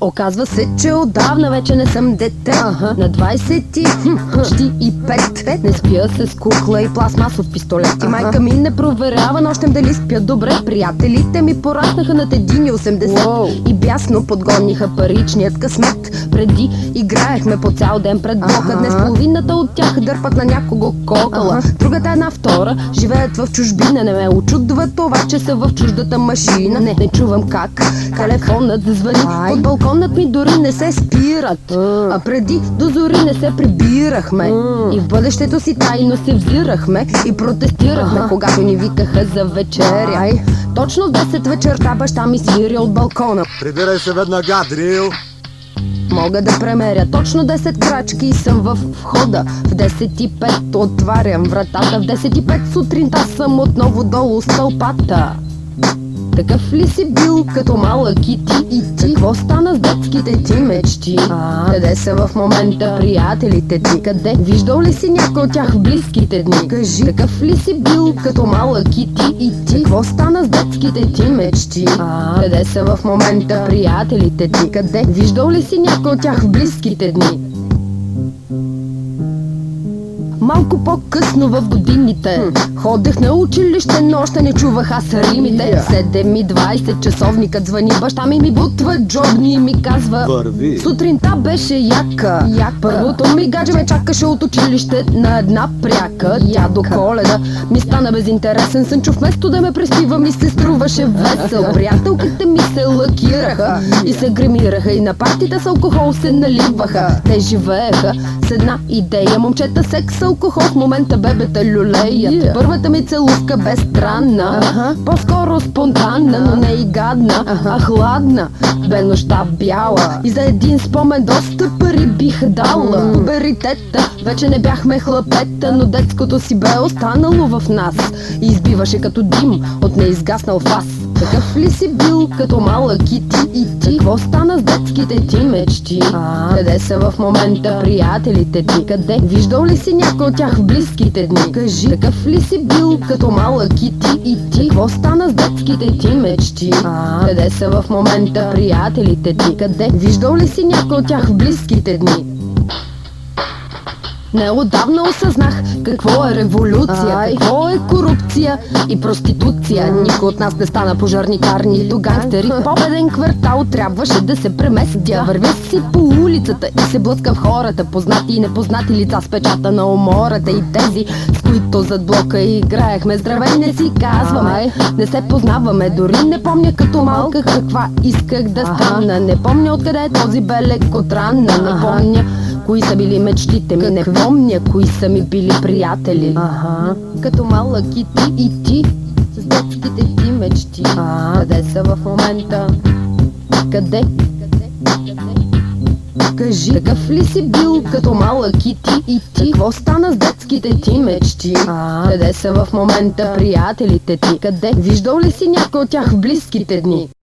Оказва се, че отдавна вече не съм дете. Ага. На 20 ти, почти и 5 Не спя с кукла и пластмасов пистолет И майка ми не проверява нощем дали спят добре. Приятелите ми пораснаха над 1,80 И бясно подгониха паричният късмет. Преди играехме по цял ден пред блока Днес половината от тях дърпат на някого кокала. Другата една втора живеят в чужбина. Не ме очудва това, че са в чуждата машина. Не, не чувам как телефонът звъни. От балконът ми дори не се спират. А. Преди до зори не се прибирахме. И в бъдещето си тайно се взирахме И протестирахме, когато ни викаха за вечеря. Точно в 10 вечерта баща ми свири от балкона. Прибирай се веднага, Дрил! Мога да премеря. Точно 10 крачки и съм в входа. В 10 и 5 отварям вратата. В 10 и 5 сутринта съм отново долу стълпата такъв ли си бил като малък и ти? И ти? Какво стана с детските ти мечти? А, къде са в момента приятелите ти? Къде? Виждал ли си някой от тях в близките дни? Кажи, такъв ли си бил като малък и ти? И ти? Какво стана с детските ти мечти? А, къде са в момента приятелите ти? Къде? Виждал ли си някой от тях в близките дни? Малко по-късно в годините. Ходех на училище, но още не чувах аз римите. 7.20 часовникът звъни Баща ми ми бутва джобни и ми казва Върви. Сутринта беше яка, яка. Първото ми гадже ме чакаше от училище на една пряка. Тя до коледа ми стана безинтересен сънчо Вместо да ме преспива ми се струваше весел. Приятелките ми се лакираха и се гримираха. И на партите с алкохол се наливаха. Те живееха с една идея. Момчета секс, алкохол, в момента бебета люлеят. Yeah. Първата ми целувка бе странна По-скоро спонтанна, но не и гадна А хладна, бе нощта бяла. И за един спомен доста пари бих дала. Пуберитета, вече не бяхме хлапета Но детското си бе останало в нас. И избиваше като дим от неизгаснал фас такъв ли си бил като малък и ти и ти? Какво стана с детските ти мечти? А, къде са в момента приятелите ти? Къде? Виждал ли си някой от тях в близките дни? Кажи, такъв ли си бил като малък и ти и ти? Какво стана с детските ти мечти? А, къде са в момента приятелите ти? Къде? Виждал ли си някой от тях в близките дни? Неотдавна осъзнах какво е революция, Ай. какво е корупция и проституция. Никой от нас не стана пожарникар, нито гангстери. Победен квартал трябваше да се преместя. Вървя си по улицата и се блъскам в хората, познати и непознати лица с печата на умората и тези, с които зад блока играехме. Здравей, не си казваме, не се познаваме. Дори не помня като малка каква исках да стана. Не помня откъде е този белек от рана. Не помня Кои са били мечтите ми, не помня кои са ми били приятели Ага Като малък и ти и ти С детските ти мечти а, Къде са в момента? Къде? Кажи, такъв ли си бил като малък и ти и ти? Какво стана с детските ти мечти? А, къде са в момента приятелите ти? Къде? Виждал ли си някой от тях в близките дни?